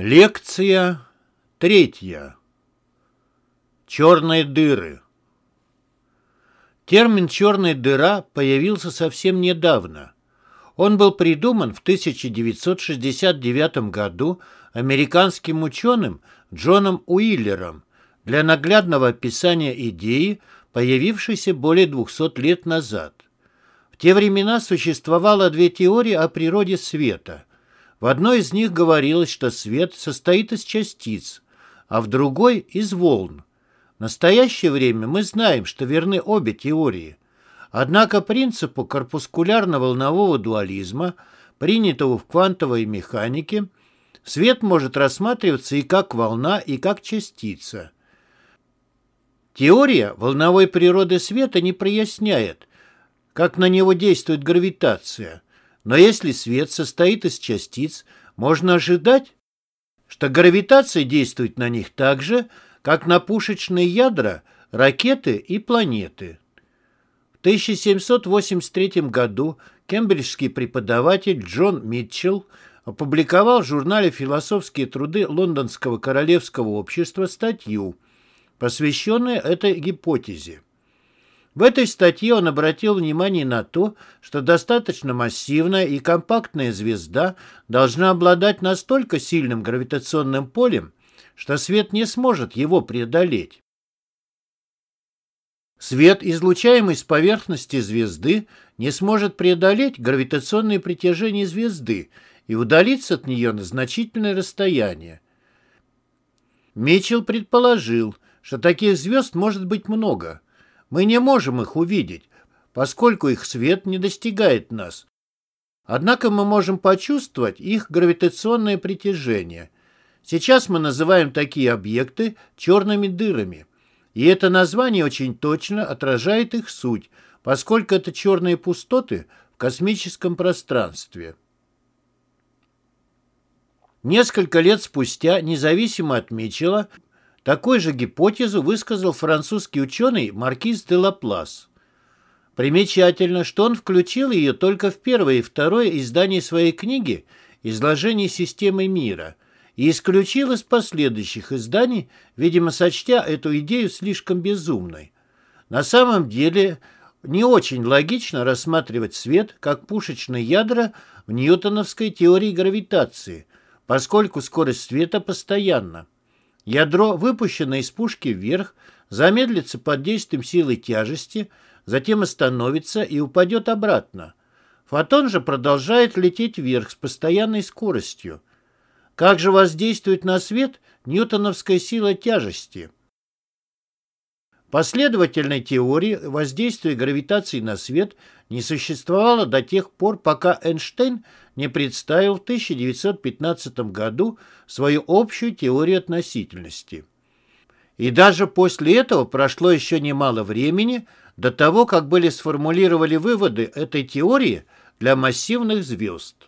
Лекция третья. Черные дыры. Термин «черная дыра» появился совсем недавно. Он был придуман в 1969 году американским ученым Джоном Уиллером для наглядного описания идеи, появившейся более 200 лет назад. В те времена существовало две теории о природе света – в одной из них говорилось, что свет состоит из частиц, а в другой – из волн. В настоящее время мы знаем, что верны обе теории. Однако принципу корпускулярно-волнового дуализма, принятого в квантовой механике, свет может рассматриваться и как волна, и как частица. Теория волновой природы света не проясняет, как на него действует гравитация – но если свет состоит из частиц, можно ожидать, что гравитация действует на них так же, как на пушечные ядра, ракеты и планеты. В 1783 году кембриджский преподаватель Джон Митчелл опубликовал в журнале «Философские труды Лондонского королевского общества» статью, посвященную этой гипотезе. В этой статье он обратил внимание на то, что достаточно массивная и компактная звезда должна обладать настолько сильным гравитационным полем, что свет не сможет его преодолеть. Свет, излучаемый с поверхности звезды, не сможет преодолеть гравитационное притяжение звезды и удалиться от нее на значительное расстояние. Митчелл предположил, что таких звезд может быть много – мы не можем их увидеть, поскольку их свет не достигает нас. Однако мы можем почувствовать их гравитационное притяжение. Сейчас мы называем такие объекты черными дырами. И это название очень точно отражает их суть, поскольку это черные пустоты в космическом пространстве. Несколько лет спустя, независимо от такую же гипотезу высказал французский ученый Маркиз де Лаплас. Примечательно, что он включил ее только в первое и второе издание своей книги «Изложение системы мира» и исключил из последующих изданий, видимо, сочтя эту идею слишком безумной. На самом деле не очень логично рассматривать свет как пушечные ядра в ньютоновской теории гравитации, поскольку скорость света постоянна. Ядро, выпущенное из пушки вверх, замедлится под действием силы тяжести, затем остановится и упадет обратно. Фотон же продолжает лететь вверх с постоянной скоростью. Как же воздействует на свет ньютоновская сила тяжести? Последовательной теории воздействия гравитации на свет не существовало до тех пор, пока Эйнштейн не представил в 1915 году свою общую теорию относительности. И даже после этого прошло еще немало времени до того, как были сформулированы выводы этой теории для массивных звезд.